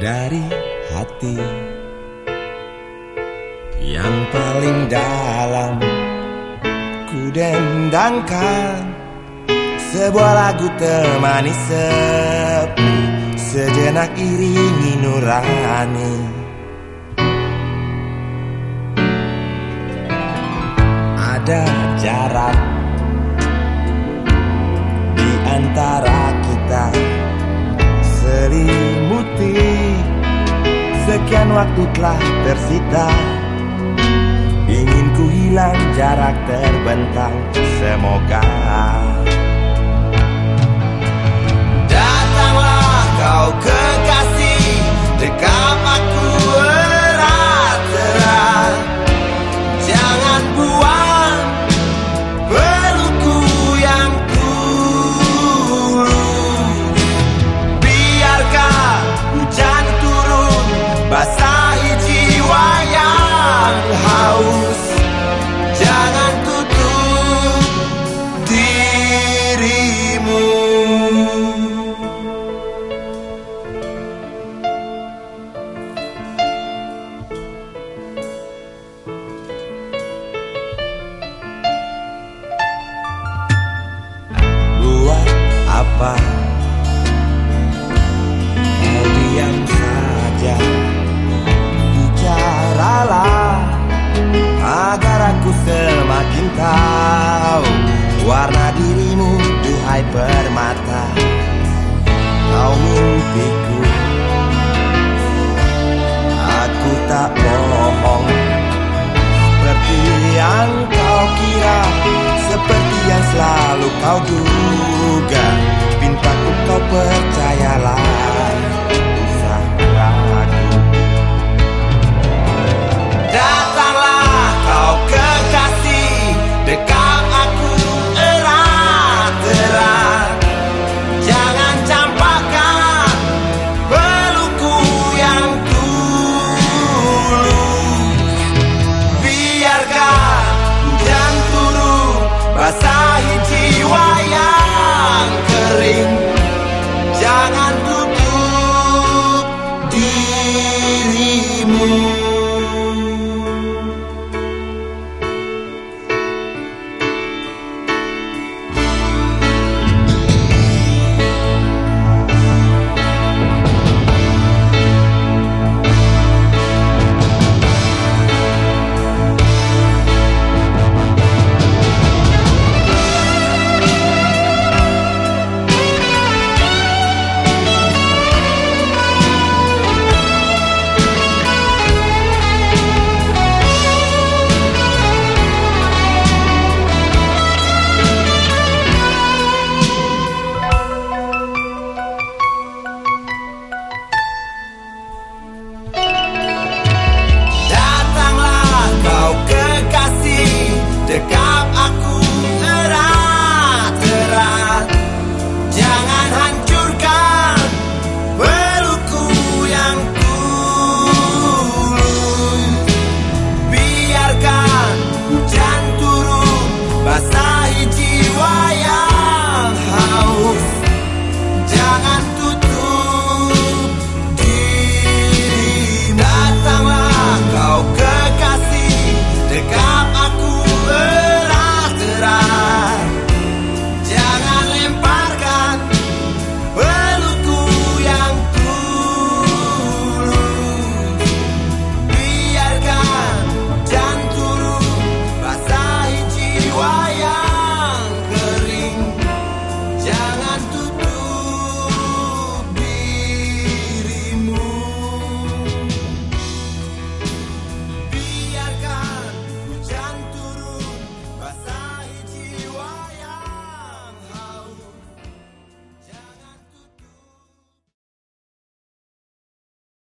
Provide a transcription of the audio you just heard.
dari hati. Yang paling dalam ku dendangkan sebuah lagu temani sepi sejenak iringi nurani. Ada jarak di antara kita selimuti sekian waktu telah tersita. Ingin ku hilang jarak terbentang. Semoga apa? Kau diam saja. Bicaralah Agar aku semakin tahu Warna dirimu duhai permata. Kau mimpiku. Aku tak bohong. Seperti yang kau kira Seperti yang selalu kau duga percayalah.